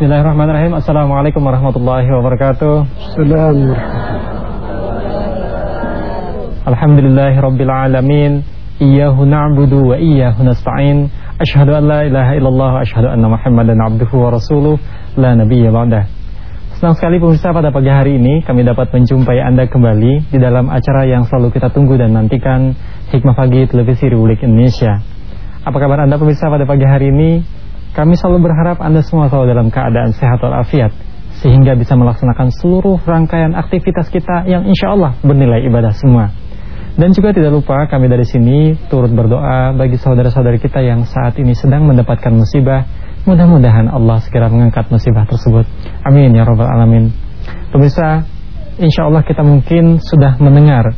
Bismillahirrahmanirrahim. Assalamualaikum warahmatullahi wabarakatuh. Assalamualaikum. Alhamdulillahirabbil alamin. Iyyahu na'budu wa iyyahu nasta'in. Asyhadu an la ilaha illallah wa asyhadu anna Muhammadan abduhu wa rasuluh la nabiyya ba'dah. Senang sekali pemirsa pada pagi hari ini kami dapat menjumpai Anda kembali di dalam acara yang selalu kita tunggu dan nantikan Hikmah Pagi Televisi Republik Indonesia. Apa kabar Anda pemirsa pada pagi hari ini? Kami selalu berharap Anda semua selalu dalam keadaan sehat walafiat sehingga bisa melaksanakan seluruh rangkaian aktivitas kita yang insya Allah bernilai ibadah semua. Dan juga tidak lupa kami dari sini turut berdoa bagi saudara-saudari kita yang saat ini sedang mendapatkan musibah. Mudah-mudahan Allah segera mengangkat musibah tersebut. Amin ya Rabbal Alamin. Pemirsa, insya Allah kita mungkin sudah mendengar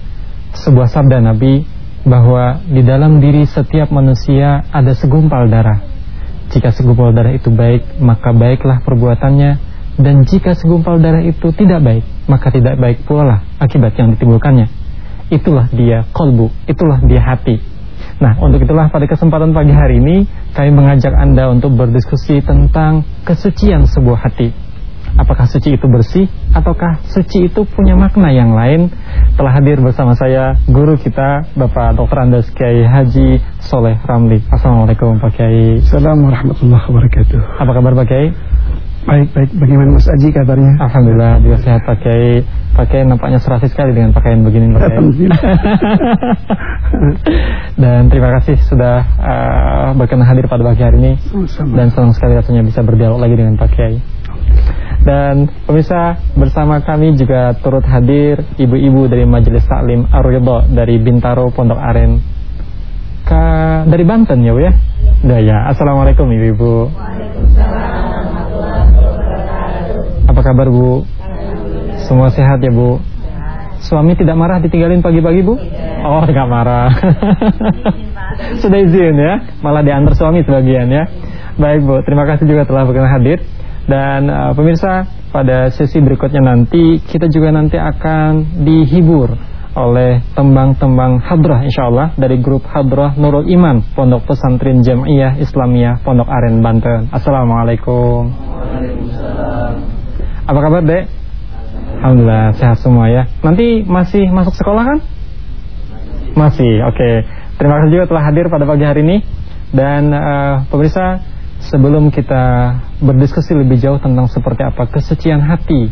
Sebuah sabda Nabi Bahwa di dalam diri setiap manusia ada segumpal darah Jika segumpal darah itu baik Maka baiklah perbuatannya. Dan jika segumpal darah itu tidak baik Maka tidak baik pula lah akibat yang ditimbulkannya. Itulah dia kolbu Itulah dia hati. Nah, untuk itulah pada kesempatan pagi hari ini kami mengajak Anda untuk berdiskusi tentang kesucian sebuah hati. Apakah suci itu bersih ataukah suci itu punya makna yang lain? Telah hadir bersama saya guru kita Bapak Dr. Andes Kiai Haji Soleh Ramli. Assalamualaikum Pak Kiai. Assalamualaikum warahmatullahi wabarakatuh. Apa kabar Pak Kiai? Baik, baik. Bagaimana Mas Aji kabarnya? Alhamdulillah juga sehat pakai pakai nampaknya serasi sekali dengan pakaian begini pakai. Dan terima kasih sudah uh, berkenan hadir pada pagi hari ini. Dan senang sekali rasanya bisa berdialog lagi dengan Pak Kiai. Dan pemirsa bersama kami juga turut hadir ibu-ibu dari Majelis Taklim ar dari Bintaro Pondok Aren. Ka dari Banten ya Bu ya? Ya, Assalamualaikum ibu-ibu. Apa kabar Bu? Semua sehat ya Bu? Suami tidak marah ditinggalin pagi-pagi Bu? Oh tidak marah Sudah izin ya Malah diantar suami sebagian ya Baik Bu, terima kasih juga telah berkenan hadir Dan uh, pemirsa pada sesi berikutnya nanti Kita juga nanti akan dihibur oleh tembang-tembang hadrah insyaallah dari grup hadrah Nurul Iman Pondok Pesantren Jamiah Islamiyah Pondok Aren Banten. Assalamualaikum. Waalaikumsalam. Apa kabar dek? Alhamdulillah sehat semua ya Nanti masih masuk sekolah kan? Masih, oke okay. Terima kasih juga telah hadir pada pagi hari ini Dan uh, pemirsa Sebelum kita berdiskusi lebih jauh tentang seperti apa kesucian hati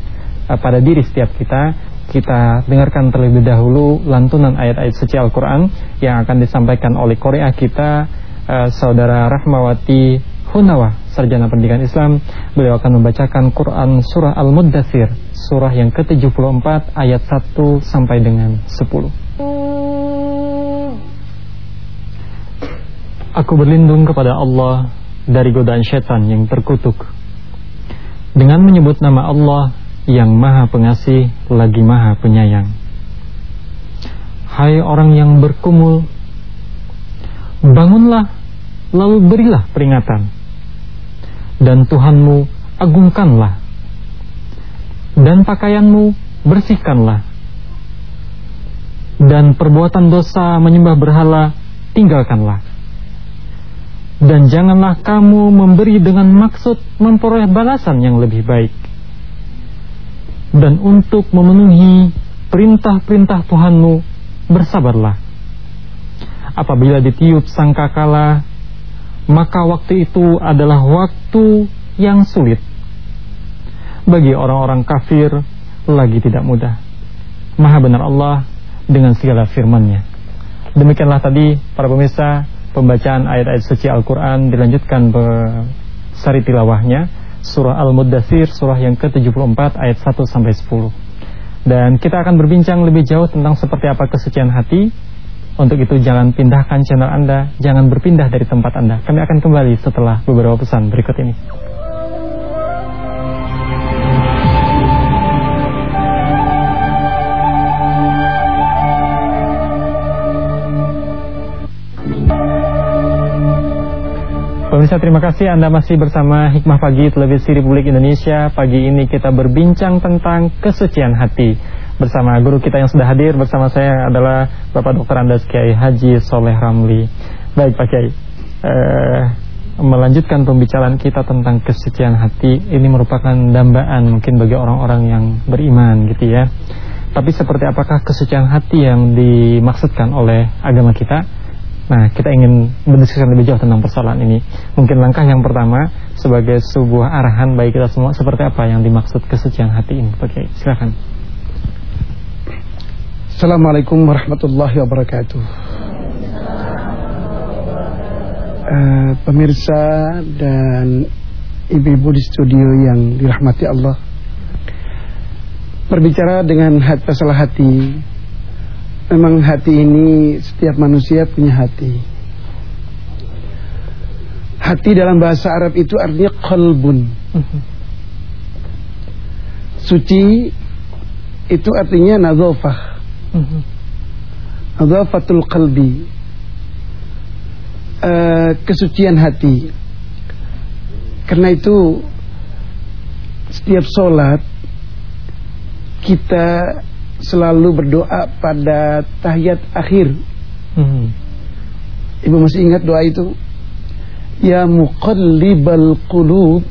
uh, pada diri setiap kita Kita dengarkan terlebih dahulu lantunan ayat-ayat suci Al-Quran Yang akan disampaikan oleh Korea kita uh, Saudara Rahmawati Hunawa, sarjana pendidikan Islam, beliau akan membacakan Quran surah Al-Muddathir, surah yang ke-74 ayat 1 sampai dengan 10. Aku berlindung kepada Allah dari godaan setan yang terkutuk. Dengan menyebut nama Allah yang Maha Pengasih lagi Maha Penyayang. Hai orang yang berkumul, bangunlah lalu berilah peringatan dan Tuhanmu agungkanlah dan pakaianmu bersihkanlah dan perbuatan dosa menyembah berhala tinggalkanlah dan janganlah kamu memberi dengan maksud memperoleh balasan yang lebih baik dan untuk memenuhi perintah-perintah Tuhanmu bersabarlah apabila ditiup sangkakala maka waktu itu adalah waktu yang sulit. Bagi orang-orang kafir lagi tidak mudah. Maha benar Allah dengan segala firman-Nya. Demikianlah tadi para pemirsa pembacaan ayat-ayat suci Al-Quran dilanjutkan bersari tilawahnya surah Al-Muddathir surah yang ke-74 ayat 1 sampai 10. Dan kita akan berbincang lebih jauh tentang seperti apa kesucian hati untuk itu jangan pindahkan channel Anda, jangan berpindah dari tempat Anda. Kami akan kembali setelah beberapa pesan berikut ini. Pemirsa terima kasih Anda masih bersama Hikmah Pagi Televisi Republik Indonesia Pagi ini kita berbincang tentang kesucian hati bersama guru kita yang sudah hadir bersama saya adalah Bapak Dr. Andes Kiai Haji Soleh Ramli. Baik Pak Kiai, uh, melanjutkan pembicaraan kita tentang kesucian hati ini merupakan dambaan mungkin bagi orang-orang yang beriman gitu ya. Tapi seperti apakah kesucian hati yang dimaksudkan oleh agama kita? Nah, kita ingin berdiskusi lebih jauh tentang persoalan ini. Mungkin langkah yang pertama sebagai sebuah arahan bagi kita semua seperti apa yang dimaksud kesucian hati ini. Oke, silakan. Assalamualaikum warahmatullahi wabarakatuh. Uh, pemirsa dan ibu-ibu di studio yang dirahmati Allah berbicara dengan hati, masalah hati memang hati ini setiap manusia punya hati. Hati dalam bahasa Arab itu artinya qalbun. Suci itu artinya nazofah nazofatul qalbi. Uh, kesucian hati. Karena itu setiap sholat kita selalu berdoa pada tahiyat akhir. Hmm. Ibu masih ingat doa itu? Ya muqallibal qulub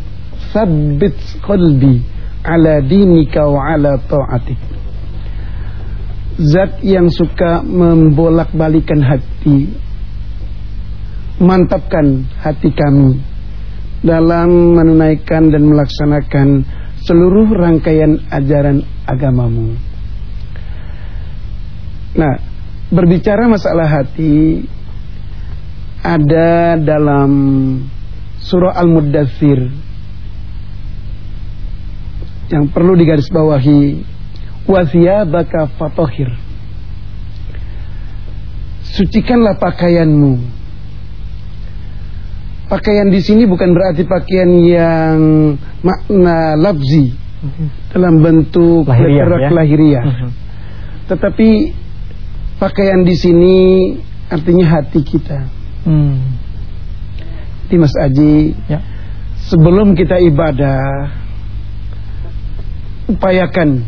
Sabbit qalbi Ala dinika wa ala ta'atik Zat yang suka membolak-balikan hati Mantapkan hati kami Dalam menunaikan dan melaksanakan Seluruh rangkaian ajaran agamamu Nah, berbicara masalah hati ada dalam surah Al-Muddathir yang perlu digarisbawahi wasiyabaka fatohir sucikanlah pakaianmu pakaian di sini bukan berarti pakaian yang makna labzi mhm. dalam bentuk lahiriah, ya? lahiriah. Mhm. tetapi Pakaian di sini artinya hati kita. Hmm. Di Mas Aji, ya. sebelum kita ibadah, upayakan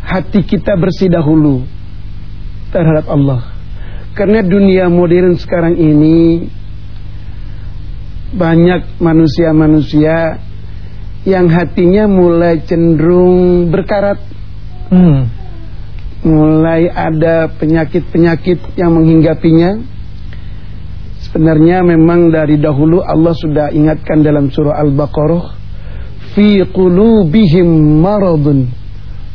hati kita bersih dahulu terhadap Allah. Karena dunia modern sekarang ini banyak manusia-manusia yang hatinya mulai cenderung berkarat. Hmm mulai ada penyakit-penyakit yang menghinggapinya. Sebenarnya memang dari dahulu Allah sudah ingatkan dalam surah Al-Baqarah fi qulubihim maradun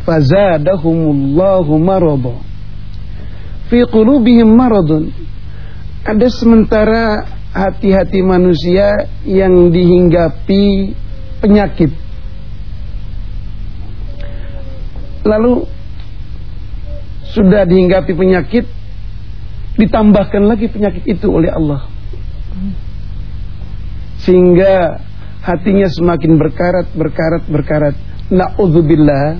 fazadahumullahu marada. Fi qulubihim maradun. Ada sementara hati-hati manusia yang dihinggapi penyakit. Lalu sudah dihinggapi penyakit ditambahkan lagi penyakit itu oleh Allah. Sehingga hatinya semakin berkarat berkarat berkarat. Naudzubillah.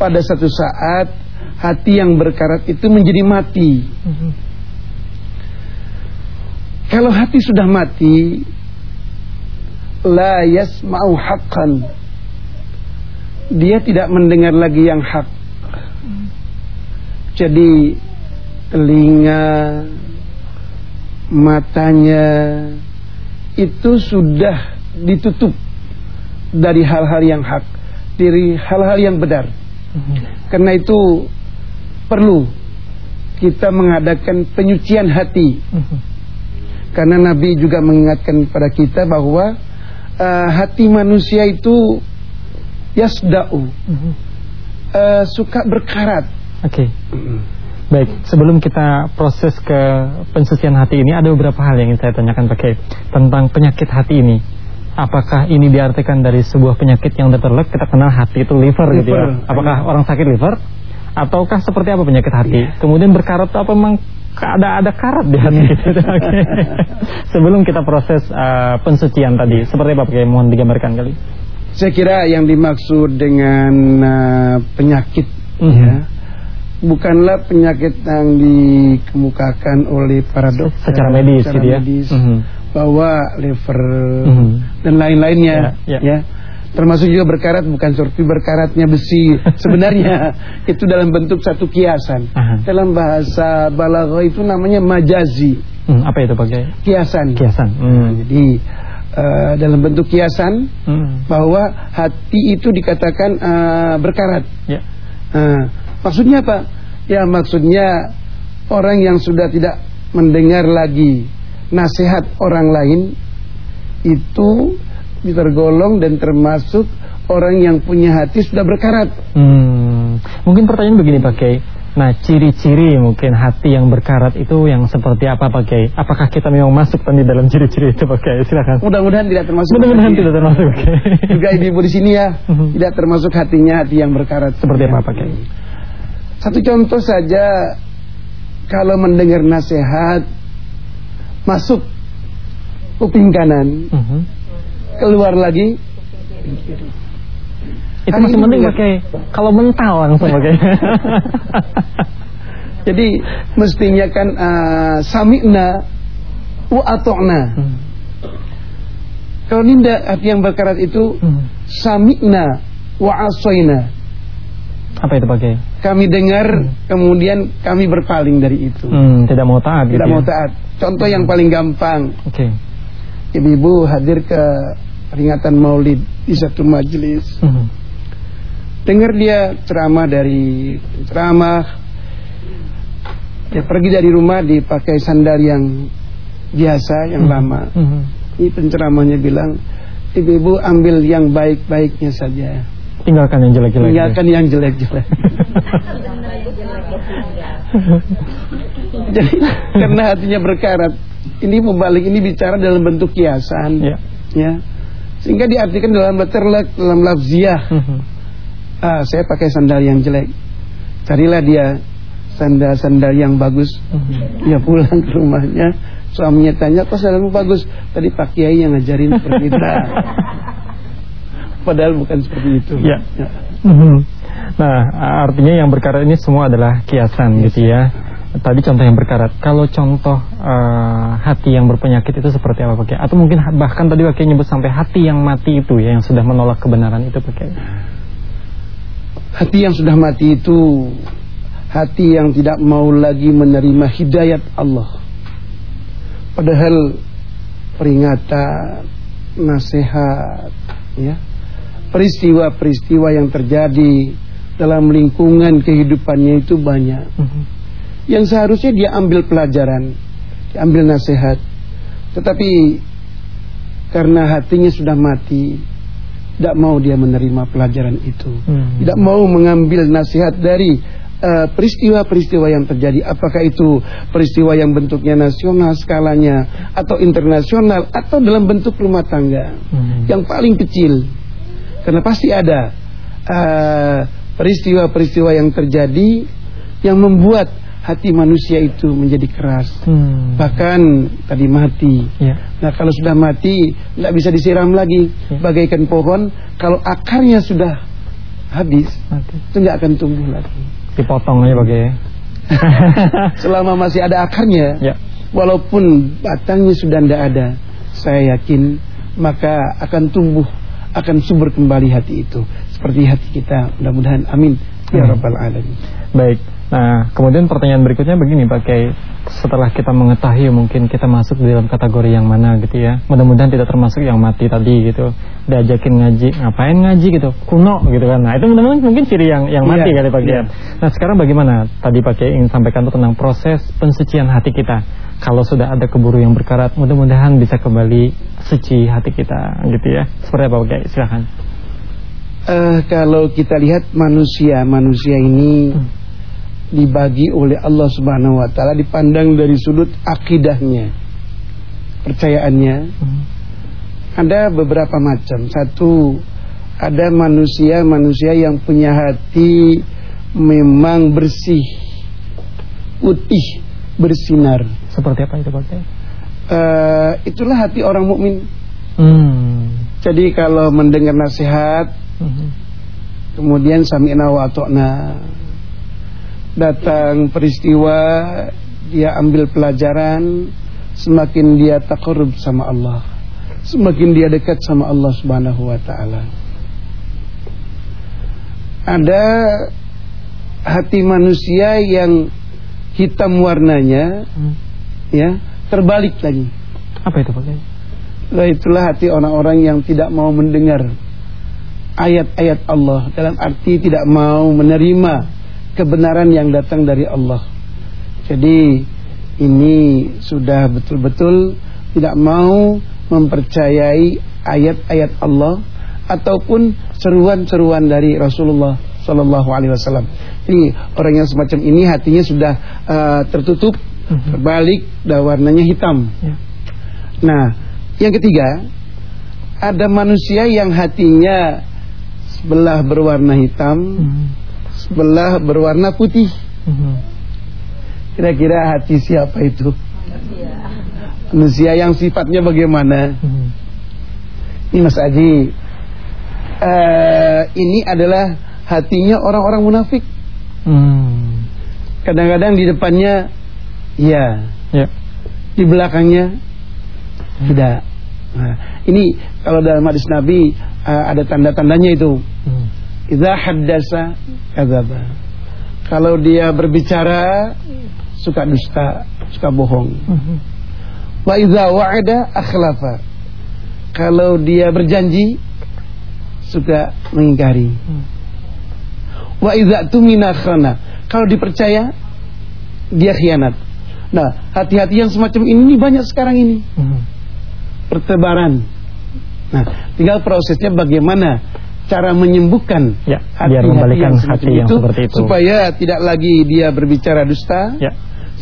Pada satu saat hati yang berkarat itu menjadi mati. Kalau hati sudah mati la yasma'u haqqan. Dia tidak mendengar lagi yang hak jadi telinga, matanya itu sudah ditutup dari hal-hal yang hak, dari hal-hal yang benar. Karena itu perlu kita mengadakan penyucian hati. Karena Nabi juga mengingatkan pada kita bahwa uh, hati manusia itu yasda'u. Uh, suka berkarat Oke. Okay. Baik, sebelum kita proses ke pensucian hati ini ada beberapa hal yang ingin saya tanyakan pakai tentang penyakit hati ini. Apakah ini diartikan dari sebuah penyakit yang terlek kita kenal hati itu liver, liver gitu ya? Apakah orang sakit liver? Ataukah seperti apa penyakit hati? Yeah. Kemudian berkarat apa memang ada ada karat di hati gitu. okay. Sebelum kita proses uh, pensucian tadi, seperti apa pakai mohon digambarkan kali. Saya kira yang dimaksud dengan uh, penyakit mm -hmm. ya bukanlah penyakit yang dikemukakan oleh para dokter secara medis, secara gitu ya? medis mm -hmm. bahwa liver mm -hmm. dan lain-lainnya ya, ya. ya termasuk juga berkarat bukan seperti berkaratnya besi sebenarnya itu dalam bentuk satu kiasan Aha. dalam bahasa balaghah itu namanya majazi Hmm, apa itu pakai? Kiasan. Kiasan. Hmm. Nah, jadi uh, dalam bentuk kiasan hmm. bahwa hati itu dikatakan uh, berkarat. Ya. Uh, maksudnya apa? Ya maksudnya orang yang sudah tidak mendengar lagi nasihat orang lain itu tergolong dan termasuk orang yang punya hati sudah berkarat. Hmm. Mungkin pertanyaan begini Pak Kiai. Nah, ciri-ciri mungkin hati yang berkarat itu yang seperti apa Pak Kiai? Apakah kita memang masuk tadi dalam ciri-ciri itu Pak Kiai? Silakan. Mudah-mudahan tidak termasuk. Mudah-mudahan tidak termasuk. Juga ibu-ibu di sini ya, tidak termasuk hatinya hati yang berkarat. Seperti apa Pak Kiai? Satu contoh saja kalau mendengar nasihat masuk kuping kanan, uh mhm. -huh. keluar lagi itu masih penting pakai kalau mental langsung pakai. Jadi mestinya kan uh, sami'na wa atokna. Hmm. Kalau ninda arti yang berkarat itu hmm. sami'na wa asoina. Apa itu pakai? Kami dengar hmm. kemudian kami berpaling dari itu. Hmm, tidak mau taat. Tidak gitu mau ya? taat. Contoh hmm. yang paling gampang. Oke. Okay. Ibu-ibu hadir ke peringatan Maulid di satu majelis. Hmm dengar dia ceramah dari ceramah dia pergi dari rumah dipakai sandal yang biasa yang hmm. lama hmm. ini penceramahnya bilang ibu-ibu ambil yang baik-baiknya saja tinggalkan yang jelek-jelek tinggalkan ya? yang jelek-jelek. Jadi karena hatinya berkarat ini membalik ini bicara dalam bentuk kiasan. Ya, ya. sehingga diartikan dalam terlek dalam lafziah hmm ah, saya pakai sandal yang jelek. Carilah dia sandal-sandal yang bagus. Mhm. dia pulang ke rumahnya suaminya tanya kok sandalmu bagus? Tadi Pak Kiai yang ngajarin itu padahal bukan seperti itu ya, ya. Mhm. nah artinya yang berkarat ini semua adalah kiasan gitu ya tadi contoh yang berkarat kalau contoh uh, hati yang berpenyakit itu seperti apa pakai atau mungkin bahkan tadi pakai nyebut sampai hati yang mati itu ya yang sudah menolak kebenaran itu pakai Hati yang sudah mati itu hati yang tidak mau lagi menerima hidayat Allah. Padahal peringatan, nasihat, ya, peristiwa-peristiwa yang terjadi dalam lingkungan kehidupannya itu banyak. Mhm. -huh. Yang seharusnya dia ambil pelajaran, diambil nasihat. Tetapi karena hatinya sudah mati, tidak mau dia menerima pelajaran itu. Hmm. Tidak mau mengambil nasihat dari eh, peristiwa-peristiwa uh, yang terjadi. Apakah itu peristiwa yang bentuknya nasional skalanya atau internasional atau dalam bentuk rumah tangga hmm. yang paling kecil. Karena pasti ada eh, peristiwa-peristiwa uh, yang terjadi yang membuat hati manusia itu menjadi keras hmm. bahkan tadi mati ya. nah kalau sudah mati tidak bisa disiram lagi ya. bagaikan pohon kalau akarnya sudah habis mati. itu nggak akan tumbuh lagi dipotong aja bagai selama masih ada akarnya ya. walaupun batangnya sudah tidak ada saya yakin maka akan tumbuh akan subur kembali hati itu seperti hati kita mudah-mudahan amin ya rabbal alamin baik Nah, kemudian pertanyaan berikutnya begini Pak Kiai, setelah kita mengetahui mungkin kita masuk di dalam kategori yang mana gitu ya. Mudah-mudahan tidak termasuk yang mati tadi gitu. Diajakin ngaji, ngapain ngaji gitu? Kuno gitu kan. Nah, itu mudah-mudahan mungkin ciri yang yang mati yeah, kali Pak. Yeah. Nah, sekarang bagaimana tadi Pak Kiai ingin sampaikan tentang proses pensucian hati kita. Kalau sudah ada keburu yang berkarat, mudah-mudahan bisa kembali suci hati kita gitu ya. Seperti apa Pak Kiai? Silakan. Uh, kalau kita lihat manusia, manusia ini hmm dibagi oleh Allah Subhanahu wa taala dipandang dari sudut akidahnya, percayaannya. Hmm. Ada beberapa macam. Satu, ada manusia-manusia yang punya hati memang bersih, putih, bersinar. Seperti apa itu Pak? Uh, itulah hati orang mukmin. Hmm. Jadi kalau mendengar nasihat, hmm. kemudian sami'na wa atokna datang peristiwa dia ambil pelajaran semakin dia takarub sama Allah semakin dia dekat sama Allah Subhanahu wa taala ada hati manusia yang hitam warnanya hmm. ya terbalik lagi. Apa itu Pak Nah, itulah hati orang-orang yang tidak mau mendengar ayat-ayat Allah dalam arti tidak mau menerima kebenaran yang datang dari Allah. Jadi ini sudah betul-betul tidak mau mempercayai ayat-ayat Allah ataupun seruan-seruan dari Rasulullah Sallallahu Alaihi Wasallam. Jadi orang yang semacam ini hatinya sudah uh, tertutup, mhm. terbalik, dan warnanya hitam. Ya. Nah, yang ketiga, ada manusia yang hatinya sebelah berwarna hitam, hmm. sebelah berwarna putih. Hmm. Kira-kira hati siapa itu? Manusia yang sifatnya bagaimana? Hmm. Ini Mas Aji, uh, ini adalah hatinya orang-orang munafik. Kadang-kadang di depannya, ya, ya. di belakangnya tidak. Nah, ini kalau dalam hadis Nabi uh, ada tanda-tandanya itu. Hmm. Idza haddasa kadzaba. Kalau dia berbicara suka dusta, suka bohong. Hmm. Wa idza wa'ada akhlafa. Kalau dia berjanji suka mengingkari. Hmm. Wa idza tumina khana. Kalau dipercaya dia khianat. Nah, hati-hati yang semacam ini banyak sekarang ini. Hmm pertebaran. Nah, tinggal prosesnya bagaimana cara menyembuhkan ya, hati, biar membalikan hati, yang, hati yang itu, seperti itu supaya tidak lagi dia berbicara dusta, ya.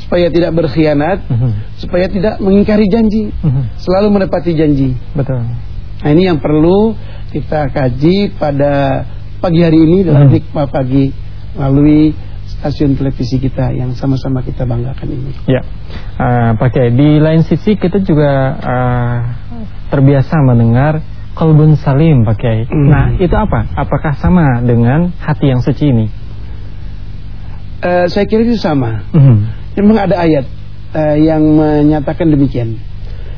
supaya tidak berkhianat, uh mhm. -huh. supaya tidak mengingkari janji, uh mhm. -huh. selalu menepati janji. Betul. Nah, ini yang perlu kita kaji pada pagi hari ini dalam. -huh. pagi melalui stasiun televisi kita yang sama-sama kita banggakan ini. Ya, uh, pakai di lain sisi kita juga uh, terbiasa mendengar kolbun salim pakai. Hmm. Nah itu apa? Apakah sama dengan hati yang suci ini? Uh, saya kira itu sama. Hmm. Memang ada ayat uh, yang menyatakan demikian.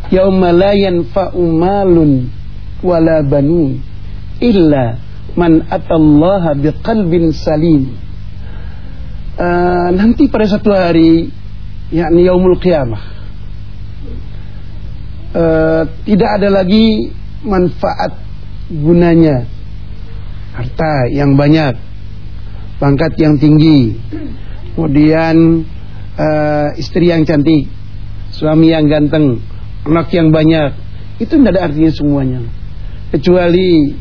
Yauma la yanfa'u malun wala banun illa man atallaha biqalbin salim. Uh, nanti pada satu hari yakni yaumul qiyamah uh, tidak ada lagi manfaat gunanya. Harta yang banyak pangkat yang tinggi kemudian uh, istri yang cantik suami yang ganteng anak yang banyak itu tidak ada artinya semuanya. Kecuali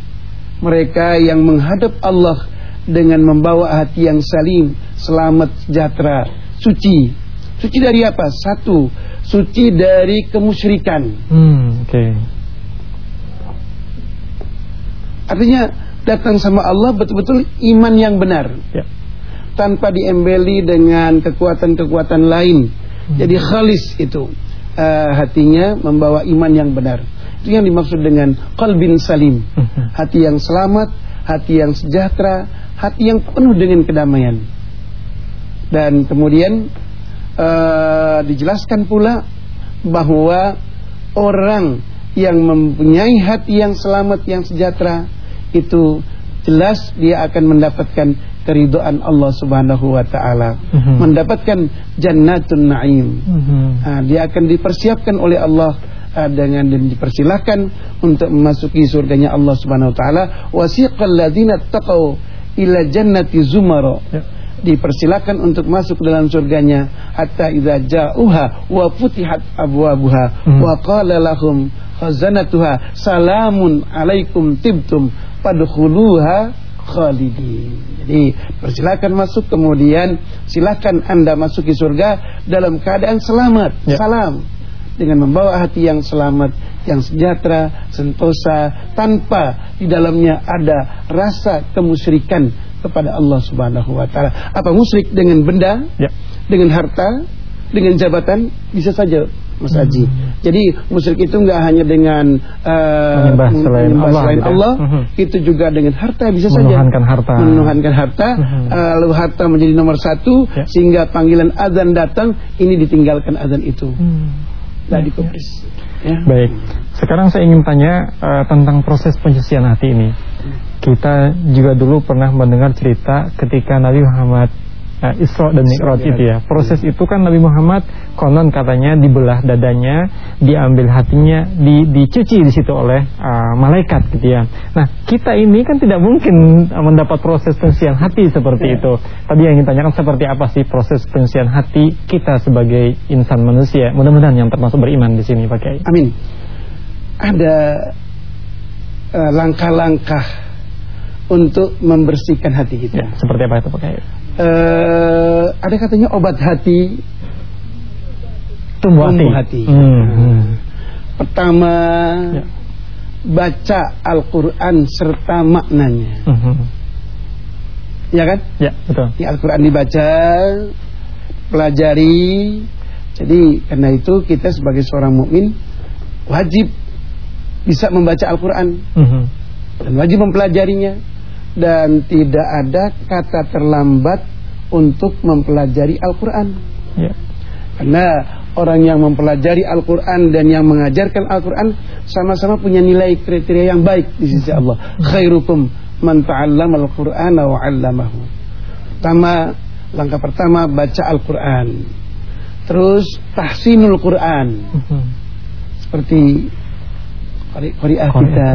mereka yang menghadap Allah dengan membawa hati yang salim selamat, sejahtera, suci. Suci dari apa? Satu, suci dari kemusyrikan. Hmm, oke. Okay. Artinya datang sama Allah betul-betul iman yang benar. Ya. Tanpa diembeli dengan kekuatan-kekuatan lain. Hmm. Jadi khalis itu. Uh, hatinya membawa iman yang benar. Itu yang dimaksud dengan qalbin salim. Hmm. Hati yang selamat, hati yang sejahtera, hati yang penuh dengan kedamaian. Dan kemudian uh, dijelaskan pula bahwa orang yang mempunyai hati yang selamat yang sejahtera itu jelas dia akan mendapatkan keridhaan Allah Subhanahu wa taala, mhm. -huh. mendapatkan jannatun naim. Mhm. -huh. nah, dia akan dipersiapkan oleh Allah dengan dan dipersilahkan untuk memasuki surganya Allah Subhanahu wa taala. Wasiqal ladzina taqau ila jannati zumara. Yeah dipersilakan untuk masuk dalam surganya hatta idza ja'uha wa futihat abwabuha hmm. wa qala lahum khazanatuha salamun alaikum tibtum padkhuluha khalidin. Jadi persilakan masuk kemudian silakan Anda masuki surga dalam keadaan selamat. Ya. Salam dengan membawa hati yang selamat, yang sejahtera, sentosa tanpa di dalamnya ada rasa kemusyrikan kepada Allah Subhanahu wa taala. Apa musyrik dengan benda? Ya. Dengan harta, dengan jabatan bisa saja Mas Haji. Hmm. Jadi musyrik itu enggak hanya dengan uh, menyembah selain menyembah Allah, selain Allah hmm. itu juga dengan harta bisa Menuhankan saja. harta. Menuhankan harta. Hmm. Uh, lalu harta menjadi nomor satu ya. sehingga panggilan azan datang ini ditinggalkan azan itu. Hmm. Tidak dikubris. Ya. Baik. Sekarang saya ingin tanya uh, tentang proses penyucian hati ini. Kita juga dulu pernah mendengar cerita ketika Nabi Muhammad uh, Isra dan Mi'raj itu ya. Proses itu kan Nabi Muhammad konon katanya dibelah dadanya, diambil hatinya, di, dicuci di situ oleh uh, malaikat gitu ya. Nah, kita ini kan tidak mungkin mendapat proses penyucian hati seperti ya. itu. Tadi yang ingin tanyakan seperti apa sih proses penyucian hati kita sebagai insan manusia? Mudah-mudahan yang termasuk beriman di sini Pak Kiai. Amin. Ada uh, langkah-langkah untuk membersihkan hati kita. Ya, seperti apa itu Pak Kiai? Uh, ada katanya obat hati tumbuh hati. hati. Hmm. Hmm. Pertama ya. baca Al-Qur'an serta maknanya. Hmm. Ya kan? Ya, betul. Di Al-Qur'an dibaca, pelajari. Jadi karena itu kita sebagai seorang mukmin wajib bisa membaca Al-Qur'an. Hmm. Dan wajib mempelajarinya dan tidak ada kata terlambat untuk mempelajari Al-Quran. Ya. Karena orang yang mempelajari Al-Quran dan yang mengajarkan Al-Quran sama-sama punya nilai kriteria yang baik di sisi Allah. Khairukum man ta'allama Al-Quran wa 'allamahu. Pertama, langkah pertama baca Al-Quran. Terus tahsinul Quran. Mhm. Seperti qari'ah kita.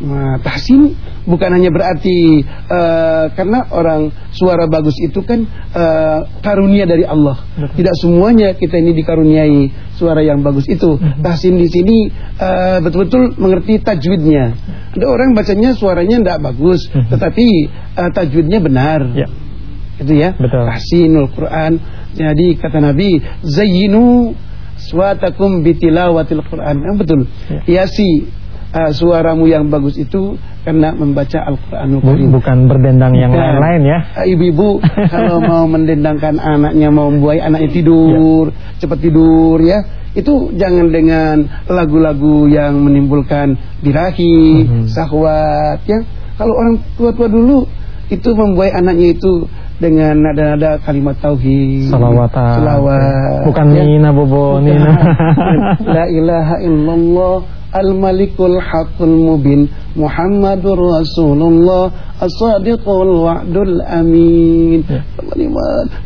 Nah, tahsin bukan hanya berarti uh, karena orang suara bagus itu kan uh, karunia dari Allah. Betul. Tidak semuanya kita ini dikaruniai suara yang bagus itu. Mhm. Tahsin di sini uh, betul-betul mengerti tajwidnya. Ada orang bacanya suaranya tidak bagus, mhm. tetapi uh, tajwidnya benar. Ya. Itu ya. Betul. Tahsinul Quran. Jadi kata Nabi, zayyinu suatakum bitilawatil Quran. Yang betul. Ya. Hiasi uh, suaramu yang bagus itu karena membaca Al-Qur'anul Karim. Bukan berdendang yang lain-lain ya. Eh, ibu-ibu kalau mau mendendangkan anaknya mau membuai anaknya tidur, ya. cepat tidur ya. Itu jangan dengan lagu-lagu yang menimbulkan birahi, mm -hmm. sahwat ya. Kalau orang tua-tua dulu itu membuai anaknya itu dengan nada-nada kalimat tauhid, salawatan, salawat, bukan ya. Nina Bobo, Nina. La ilaha illallah Al-Malikul Haqqul Mubin Muhammadur Rasulullah As-Sadiqul Wa'dul Amin. Ya.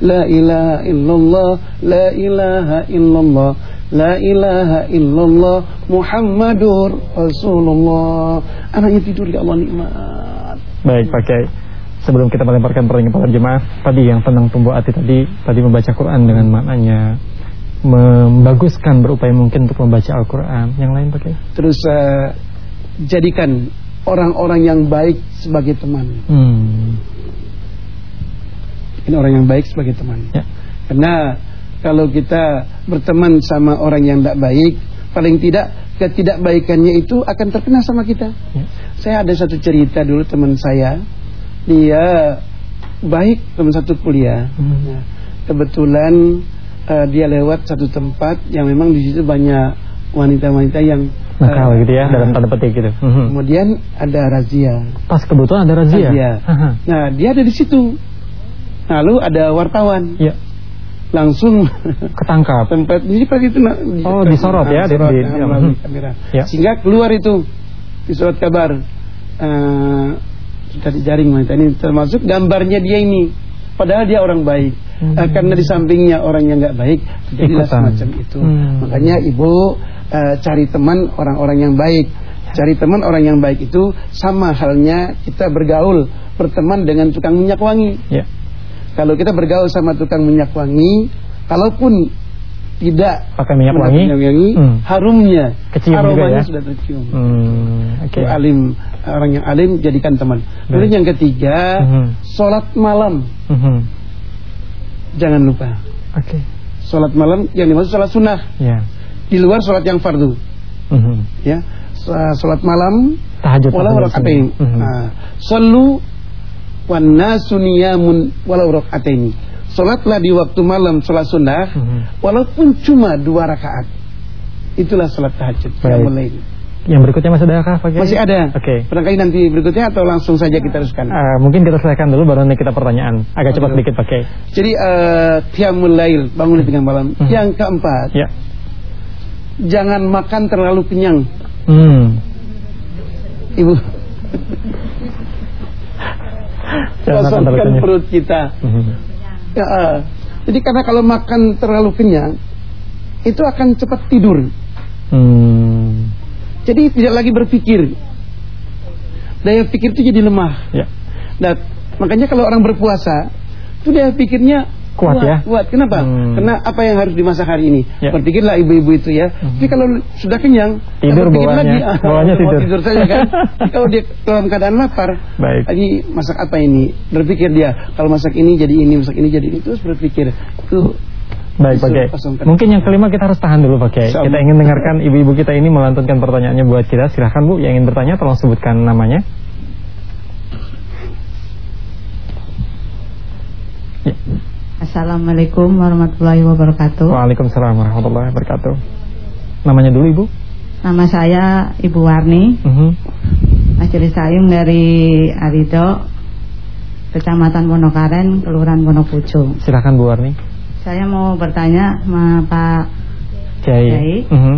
La ilaha illallah La ilaha illallah La ilaha illallah Muhammadur Rasulullah. Anaknya tidur ya Allah nikmat. Baik pakai Sebelum kita melemparkan pertanyaan pada jemaah Tadi yang tenang tumbuh hati tadi Tadi membaca Quran dengan maknanya membaguskan berupaya mungkin untuk membaca Al-Quran Yang lain pakai? Terus uh, jadikan orang-orang yang baik sebagai teman hmm. Ini orang yang baik sebagai teman ya. Karena kalau kita berteman sama orang yang tidak baik Paling tidak ketidakbaikannya itu akan terkena sama kita ya. Saya ada satu cerita dulu teman saya Dia baik teman satu kuliah hmm. ya. Kebetulan uh, dia lewat satu tempat yang memang di situ banyak wanita-wanita yang nakal uh, gitu ya dalam tanda petik gitu. Mhm. Kemudian ada razia. Pas kebetulan ada razia. razia. Nah, dia ada di situ. Lalu ada wartawan. Ya. Langsung ketangkap. Tempat ini pas itu Oh, disorot ya di, di, di, melalui kamera. Ya. Sehingga keluar itu di surat kabar uh, kita dijaring wanita ini termasuk gambarnya dia ini. Padahal dia orang baik hmm. uh, karena di sampingnya orang yang nggak baik jadilah semacam itu hmm. makanya ibu uh, cari teman orang-orang yang baik cari teman orang yang baik itu sama halnya kita bergaul berteman dengan tukang minyak wangi yeah. kalau kita bergaul sama tukang minyak wangi kalaupun tidak pakai minyak wangi, minyak wangi hmm. harumnya Kecium aromanya ya? sudah tercium hmm, okay. alim orang yang alim jadikan teman kemudian yang ketiga hmm. sholat malam hmm jangan lupa. Oke. Okay. Sholat malam yang dimaksud sholat sunnah. Ya. Di luar sholat yang fardu. Mm -hmm. Ya. Sholat malam. Tahajud. Walau rakaatain. Mm -hmm. nah, Sallu wan nasu niyamun walau. Sholatlah di waktu malam sholat sunnah. Mm -hmm. Walaupun cuma dua rakaat. Itulah sholat tahajud. Yang mulai. Yang berikutnya masih ada kah Pak Masih ada. Oke. Okay. Barangkali nanti berikutnya atau langsung saja kita teruskan. Uh, mungkin kita selesaikan dulu baru nanti kita pertanyaan. Agak oh, cepat sedikit pakai. Jadi uh, qiyamul lail, bangun di tengah malam. Hmm. Yang keempat. Ya. Jangan makan terlalu kenyang. Hmm. Ibu. kosongkan perut kita. Hmm. Ya, uh, jadi karena kalau makan terlalu kenyang, itu akan cepat tidur. Hmm. Jadi tidak lagi berpikir. Daya pikir itu jadi lemah. Ya. Nah, makanya kalau orang berpuasa, itu dia pikirnya kuat, kuat ya. Kuat. Kenapa? Hmm. Karena apa yang harus dimasak hari ini. Ya. Berpikirlah ibu-ibu itu ya. Hmm. Tapi kalau sudah kenyang, tidur bawahnya. Lagi, bawahnya tidur. tidur saja kan. kalau dia dalam keadaan lapar, Baik. lagi masak apa ini? Berpikir dia, kalau masak ini jadi ini, masak ini jadi ini. Terus berpikir. Itu Baik Pak Kiai. Mungkin yang kelima kita harus tahan dulu Pak Kiai. Kita ingin dengarkan ibu-ibu kita ini melantunkan pertanyaannya buat kita. Silahkan Bu yang ingin bertanya tolong sebutkan namanya. Assalamualaikum warahmatullahi wabarakatuh. Waalaikumsalam warahmatullahi wabarakatuh. Namanya dulu Ibu? Nama saya Ibu Warni. Uh -huh. Majelis Sayung dari Arido, Kecamatan Ponokaren, Kelurahan Wonopucu. Silakan Bu Warni. Saya mau bertanya sama Pak Kiai. Kiai. Uh -huh.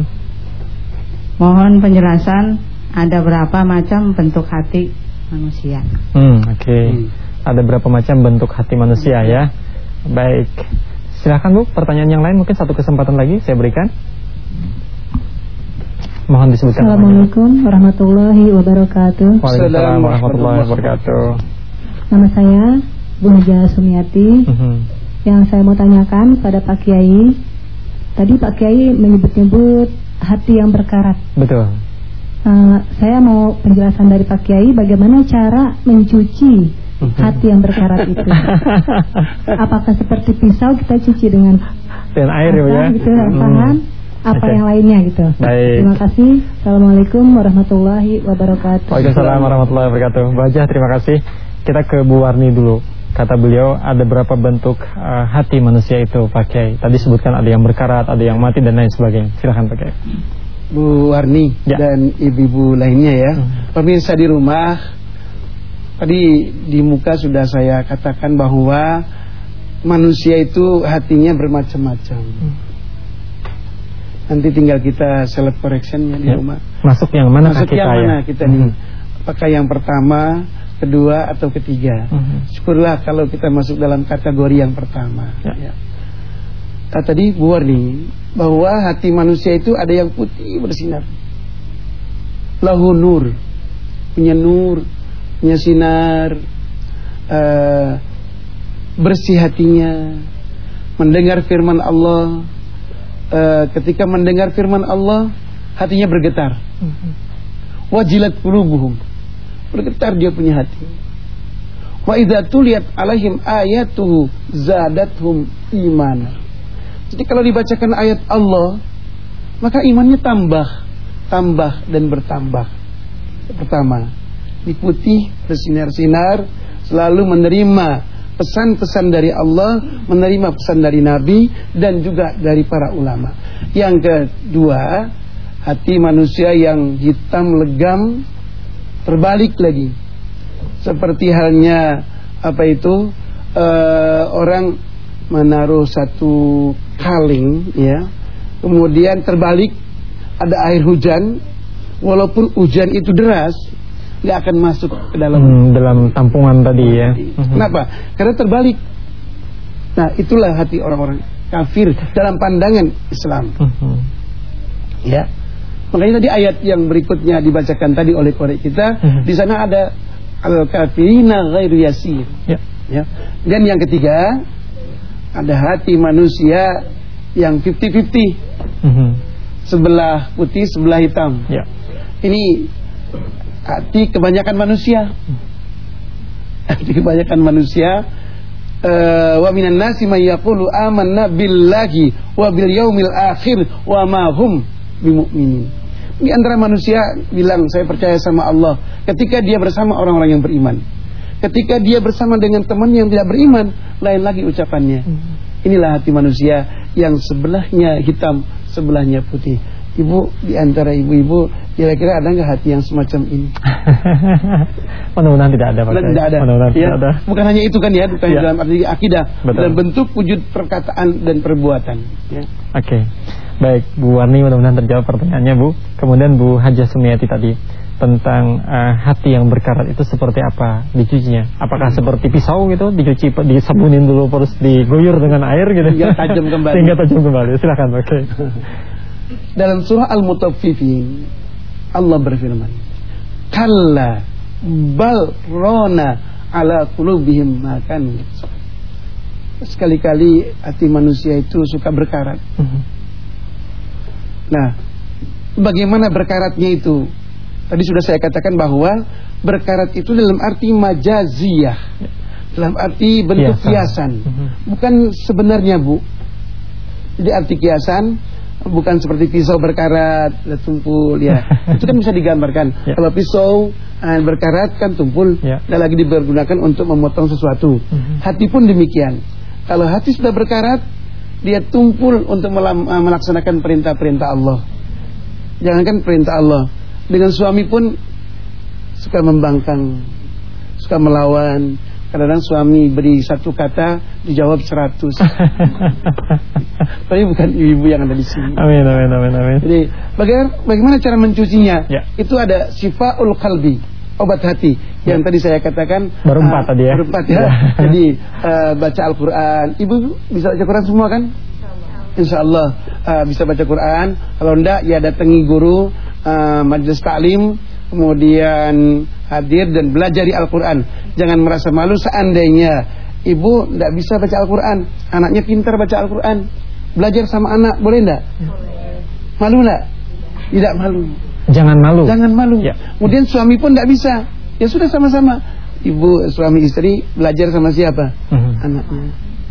Mohon penjelasan ada berapa macam bentuk hati manusia? Hmm, oke. Okay. Hmm. Ada berapa macam bentuk hati manusia ya? Baik. Silakan Bu, pertanyaan yang lain mungkin satu kesempatan lagi saya berikan. Mohon disebutkan Assalamualaikum namanya. warahmatullahi wabarakatuh. Waalaikumsalam warahmatullahi wabarakatuh. Nama saya Bu Haja Sumiati. Uh mhm. -huh. Yang saya mau tanyakan pada Pak Kiai, tadi Pak Kiai menyebut-nyebut hati yang berkarat. Betul. Uh, saya mau penjelasan dari Pak Kiai bagaimana cara mencuci. Hati yang berkarat itu. Apakah seperti pisau kita cuci dengan dan air ya? Gitu, hmm. tangan apa okay. yang lainnya gitu. Baik. Terima kasih. Assalamualaikum warahmatullahi wabarakatuh. Waalaikumsalam warahmatullahi wabarakatuh. Baca terima kasih. Kita ke Bu Warni dulu. Kata beliau ada berapa bentuk uh, hati manusia itu Pak Kiai. Tadi sebutkan ada yang berkarat, ada yang mati dan lain sebagainya. Silahkan Pak Kiai. Bu Warni ya. dan ibu-ibu lainnya ya. Hmm. Pemirsa di rumah, tadi di muka sudah saya katakan bahwa manusia itu hatinya bermacam-macam. Hmm. Nanti tinggal kita select correctionnya di ya. rumah. Masuk yang mana Masuk yang ya? mana kita hmm. nih? Apakah yang pertama kedua atau ketiga. -huh. Syukurlah kalau kita masuk dalam kategori yang pertama. Ya. Ya. Nah, tadi Bu Warni bahwa hati manusia itu ada yang putih bersinar. Lahu nur, punya nur, punya sinar, uh, bersih hatinya, mendengar firman Allah. Uh, ketika mendengar firman Allah, hatinya bergetar. -huh. Wajilat qulubuhum bergetar dia punya hati. Wa idza tuliyat alaihim ayatuhu zadathum iman. Jadi kalau dibacakan ayat Allah, maka imannya tambah, tambah dan bertambah. Pertama, diputih bersinar-sinar, selalu menerima pesan-pesan dari Allah, menerima pesan dari Nabi dan juga dari para ulama. Yang kedua, hati manusia yang hitam legam terbalik lagi seperti halnya apa itu uh, orang menaruh satu kaling ya kemudian terbalik ada air hujan walaupun hujan itu deras nggak akan masuk ke dalam hmm, dalam tampungan tadi ya hmm. kenapa karena terbalik nah itulah hati orang-orang kafir dalam pandangan Islam hmm. ya Makanya tadi ayat yang berikutnya dibacakan tadi oleh korek kita, hmm. di sana ada al-kafirina ghairu yasir. Ya. ya. Dan yang ketiga, ada hati manusia yang 50-50. Hmm. Sebelah putih, sebelah hitam. Ya. Ini hati kebanyakan manusia. Hati kebanyakan manusia uh, wa minan nasi may yaqulu amanna billahi wa bil yaumil akhir wa ma hum bimu'minin. Di antara manusia bilang saya percaya sama Allah ketika dia bersama orang-orang yang beriman. Ketika dia bersama dengan teman yang tidak beriman, lain lagi ucapannya. Hmm. Inilah hati manusia yang sebelahnya hitam, sebelahnya putih. Ibu di antara ibu-ibu kira-kira ada nggak hati yang semacam ini? Mudah-mudahan tidak ada. Pak tidak ada. Mudah-mudahan ya. tidak ada. Bukan hanya itu kan ya, bukan ya. dalam arti akidah, Betul. dan bentuk wujud perkataan dan perbuatan. Ya. Oke. Okay. Baik, Bu Warni mudah-mudahan terjawab pertanyaannya Bu. Kemudian Bu Haja Sumiati tadi. tentang uh, hati yang berkarat itu seperti apa dicucinya? Apakah hmm. seperti pisau gitu dicuci disabunin dulu terus diguyur dengan air gitu? Sehingga tajam kembali. Sehingga tajam kembali. Silakan, oke. Okay. Dalam surah Al-Mutaffifin Allah berfirman, "Kalla bal rona ala qulubihim makan." Sekali-kali hati manusia itu suka berkarat. Hmm. Nah, bagaimana berkaratnya itu? Tadi sudah saya katakan bahwa berkarat itu dalam arti majaziyah. Dalam arti bentuk kiasan. Mhm. Bukan sebenarnya, Bu. Jadi arti kiasan bukan seperti pisau berkarat tumpul ya. itu kan bisa digambarkan. Ya. Kalau pisau uh, berkarat kan tumpul ya. dan lagi dipergunakan untuk memotong sesuatu. Mhm. Hati pun demikian. Kalau hati sudah berkarat, dia tumpul untuk uh, melaksanakan perintah-perintah Allah. Jangankan perintah Allah, dengan suami pun suka membangkang, suka melawan. Kadang-kadang suami beri satu kata dijawab seratus. Tapi bukan ibu-ibu yang ada di sini. Amin, amin, amin, amin. Jadi bagaimana, bagaimana cara mencucinya? Ya. Itu ada sifaul kalbi, obat hati yang ya. tadi saya katakan berempat uh, tadi ya. Berempat ya. ya. Jadi uh, baca Al-Qur'an. Ibu bisa baca Quran semua kan? Insya Allah uh, bisa baca Quran. Kalau enggak ya datangi guru uh, majelis taklim kemudian hadir dan belajar Al-Quran jangan merasa malu seandainya ibu tidak bisa baca Al-Quran anaknya pintar baca Al-Quran belajar sama anak boleh tidak? malu tidak? tidak malu jangan malu jangan malu ya. kemudian suami pun tidak bisa ya sudah sama-sama ibu suami istri belajar sama siapa? Uh mhm. -huh. anaknya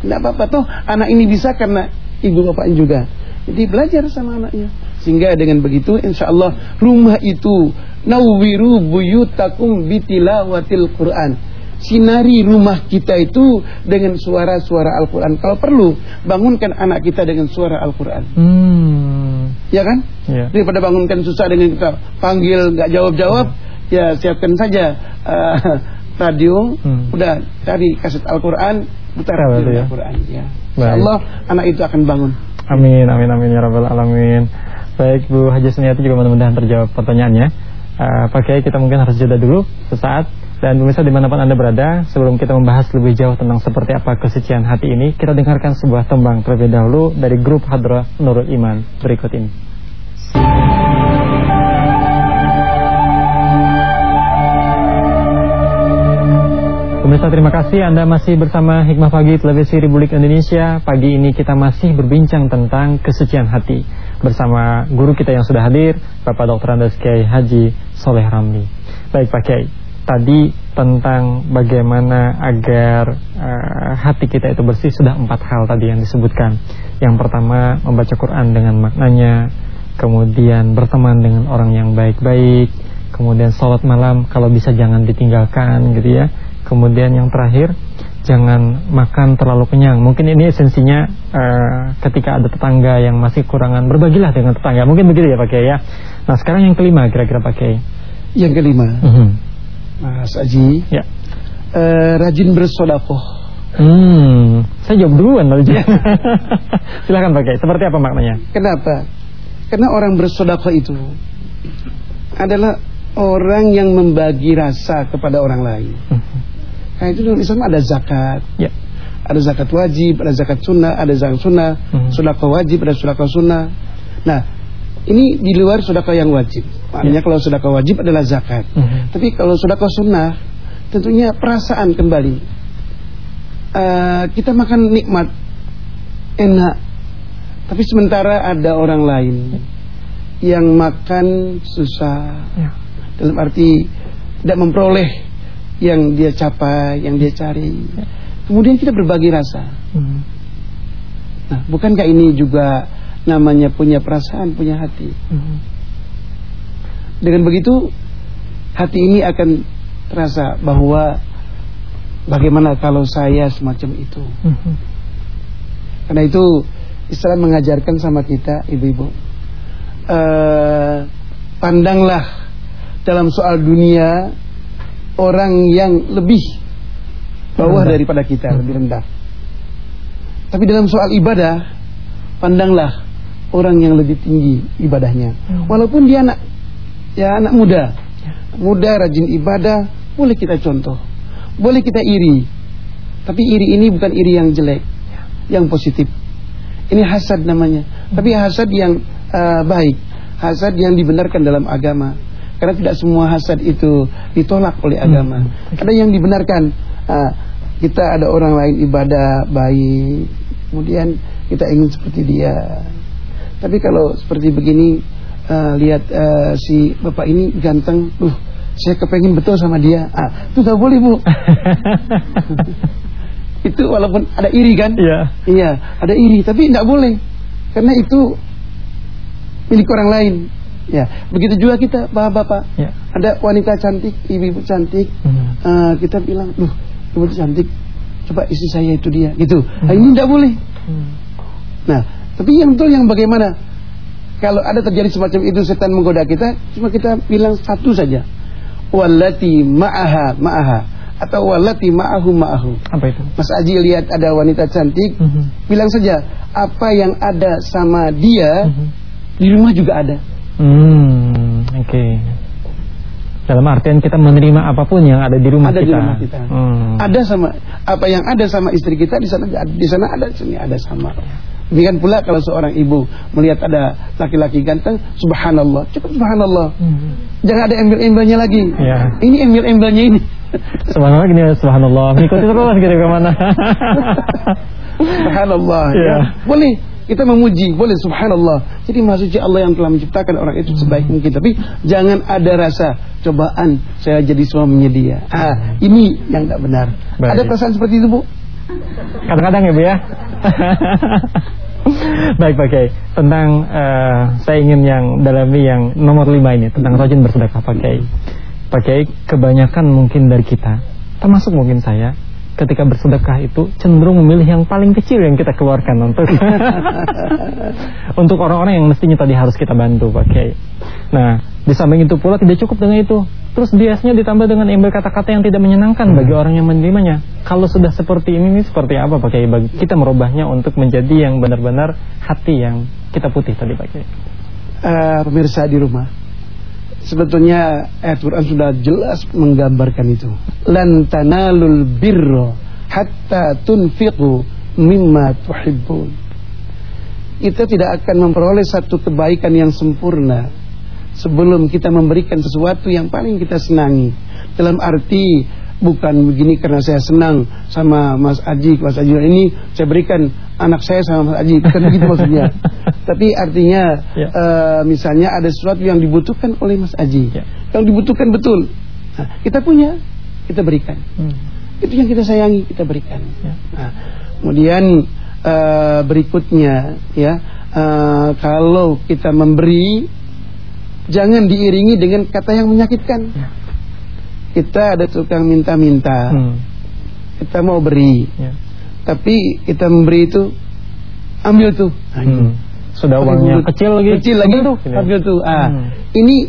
tidak apa-apa toh anak ini bisa karena ibu bapaknya juga jadi belajar sama anaknya sehingga dengan begitu insya Allah rumah itu nawiru buyutakum bitilawatil Quran. Sinari rumah kita itu dengan suara-suara Al-Quran. Kalau perlu, bangunkan anak kita dengan suara Al-Quran. Hmm. Ya kan? Ya. Daripada bangunkan susah dengan kita panggil nggak jawab-jawab, hmm. ya siapkan saja uh, radio, hmm. udah cari kaset Al-Quran, putar ya. Al-Quran. Ya. Insya Allah anak itu akan bangun. Amin, amin, amin ya rabbal alamin. Baik Bu Haji Suniati juga mudah-mudahan terjawab pertanyaannya. Uh, Pak Kiai kita mungkin harus jeda dulu sesaat. Dan pemirsa di mana pun Anda berada Sebelum kita membahas lebih jauh tentang seperti apa kesucian hati ini Kita dengarkan sebuah tembang terlebih dahulu Dari grup Hadra Nurul Iman Berikut ini Pemirsa terima kasih Anda masih bersama Hikmah Pagi Televisi Republik Indonesia Pagi ini kita masih berbincang tentang kesucian hati bersama guru kita yang sudah hadir Bapak Dr. Andes Kiai Haji Soleh Ramli. Baik Pak Kiai, tadi tentang bagaimana agar uh, hati kita itu bersih sudah empat hal tadi yang disebutkan. Yang pertama membaca Quran dengan maknanya, kemudian berteman dengan orang yang baik-baik, kemudian sholat malam kalau bisa jangan ditinggalkan gitu ya. Kemudian yang terakhir jangan makan terlalu kenyang. Mungkin ini esensinya uh, ketika ada tetangga yang masih kurangan berbagilah dengan tetangga. Mungkin begitu ya Pak Kiai ya. Nah sekarang yang kelima kira-kira Pak Kiai. Yang kelima, mhm. -huh. Mas Aji. Ya. Uh, rajin bersodakoh. Hmm, saya jawab duluan tadi. Ya. Silakan Pak Kiai. Seperti apa maknanya? Kenapa? Karena orang bersodakoh itu adalah orang yang membagi rasa kepada orang lain. Mhm. Nah itu dalam Islam ada zakat. Ya. Ada zakat wajib, ada zakat sunnah, ada zakat sunnah, hmm. sudakah wajib, ada sudakah sunnah. Nah, ini di luar sudakah yang wajib. Maknanya ya. kalau sudakah wajib adalah zakat. Hmm. Tapi kalau sudakah sunnah, tentunya perasaan kembali. Uh, kita makan nikmat, enak. Tapi sementara ada orang lain yang makan susah. Ya. Dalam arti tidak memperoleh yang dia capai, yang dia cari. Kemudian kita berbagi rasa. Hmm. Nah, bukankah ini juga namanya punya perasaan, punya hati? Hmm. Dengan begitu hati ini akan terasa bahwa bagaimana kalau saya semacam itu. Hmm. Karena itu Islam mengajarkan sama kita, ibu-ibu, uh, pandanglah dalam soal dunia orang yang lebih bawah rendah. daripada kita, hmm. lebih rendah. Tapi dalam soal ibadah, pandanglah orang yang lebih tinggi ibadahnya. Hmm. Walaupun dia anak ya anak muda. muda, rajin ibadah, boleh kita contoh. Boleh kita iri. Tapi iri ini bukan iri yang jelek, yang positif. Ini hasad namanya. Tapi hasad yang uh, baik, hasad yang dibenarkan dalam agama. Karena tidak semua hasad itu ditolak oleh agama. Hmm. Ada yang dibenarkan. Uh, kita ada orang lain ibadah baik, kemudian kita ingin seperti dia. Tapi kalau seperti begini, uh, lihat uh, si bapak ini ganteng, uh, saya kepengen betul sama dia. Ah, itu nggak boleh bu. itu walaupun ada iri kan? Iya. Iya, ada iri, tapi tidak boleh karena itu milik orang lain. Ya, begitu juga kita bapak-bapak. Ya. Ada wanita cantik, ibu-ibu cantik, hmm. uh, kita bilang, duh, ibu cantik, coba istri saya itu dia, gitu. Hmm. Nah, ini tidak boleh. Hmm. Nah, tapi yang betul yang bagaimana? Kalau ada terjadi semacam itu setan menggoda kita, cuma kita bilang satu saja. Walati ma'aha ma'aha atau walati ma'ahu ma'ahu. Apa itu? Mas Aji lihat ada wanita cantik, mm -hmm. bilang saja apa yang ada sama dia mm -hmm. di rumah juga ada. Hmm, oke. Okay. Dalam artian kita menerima apa pun yang ada di rumah ada kita. Di rumah kita. Hmm. Ada sama apa yang ada sama istri kita di sana di sana ada di sini ada sama. Demikian pula kalau seorang ibu melihat ada laki-laki ganteng, subhanallah, cukup subhanallah. Hmm. Jangan ada embel-embelnya lagi. Ya. Ini embel-embelnya ini. Subhanallah gini subhanallah, mengikuti terus gitu ke mana. subhanallah. Ya. ya. Boleh kita memuji, boleh subhanallah. Jadi maksudnya Allah yang telah menciptakan orang itu sebaik mungkin. Tapi jangan ada rasa cobaan saya jadi suaminya dia. Ah, ini yang tak benar. Baik. Ada perasaan seperti itu, Bu? Kadang-kadang ya, Bu ya. Baik Pak Kiai Tentang uh, Saya ingin yang dalami yang nomor lima ini Tentang rajin bersedekah Pak Kiai Pak Kiai Kebanyakan mungkin dari kita Termasuk mungkin saya ketika bersedekah itu cenderung memilih yang paling kecil yang kita keluarkan untuk untuk orang-orang yang mestinya tadi harus kita bantu Pak Kiai. Nah, di samping itu pula tidak cukup dengan itu. Terus biasanya ditambah dengan embel kata-kata yang tidak menyenangkan bagi hmm. orang yang menerimanya. Kalau sudah seperti ini, ini seperti apa Pak Kiai? Bagi kita merubahnya untuk menjadi yang benar-benar hati yang kita putih tadi Pak Kiai. Uh, pemirsa di rumah Sebetulnya ayat Quran sudah jelas menggambarkan itu. Lan tanalul birra hatta tunfiqu mimma tuhibbun. Kita tidak akan memperoleh satu kebaikan yang sempurna sebelum kita memberikan sesuatu yang paling kita senangi. Dalam arti bukan begini karena saya senang sama Mas Aji, Mas Aji ini saya berikan anak saya sama Mas Aji, bukan begitu maksudnya. Tapi artinya ya. uh, misalnya ada sesuatu yang dibutuhkan oleh Mas Aji, ya. yang dibutuhkan betul, nah, kita punya, kita berikan. Hmm. Itu yang kita sayangi, kita berikan. Ya. Nah, kemudian uh, berikutnya, ya uh, kalau kita memberi, jangan diiringi dengan kata yang menyakitkan. Ya kita ada tukang minta-minta hmm. kita mau beri ya. tapi kita memberi itu ambil tuh nah, hmm. Sudah uangnya kecil lagi. kecil lagi tuh. Ambil tuh. Ah. Hmm. ini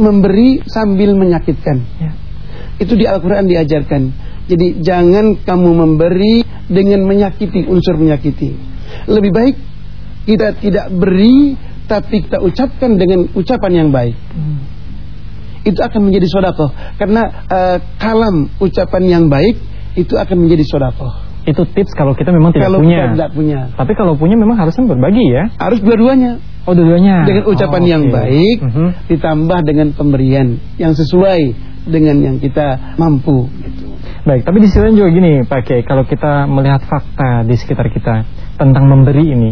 memberi sambil menyakitkan. Ya. itu di Al-Quran diajarkan. Jadi jangan kamu memberi dengan menyakiti unsur menyakiti. Lebih baik kita tidak beri tapi kita ucapkan dengan ucapan yang baik. Hmm. Itu akan menjadi sodako karena uh, kalam ucapan yang baik itu akan menjadi sodako itu tips kalau kita memang tidak kalau punya. Kita tidak punya. Tapi kalau punya memang harusnya berbagi ya. Harus dua-duanya. Oh, dua-duanya. Dengan ucapan oh, yang baik uh mhm. -huh. ditambah dengan pemberian yang sesuai dengan yang kita mampu gitu. Baik, tapi di sisi lain juga gini, Pak Kiai, kalau kita melihat fakta di sekitar kita tentang memberi ini,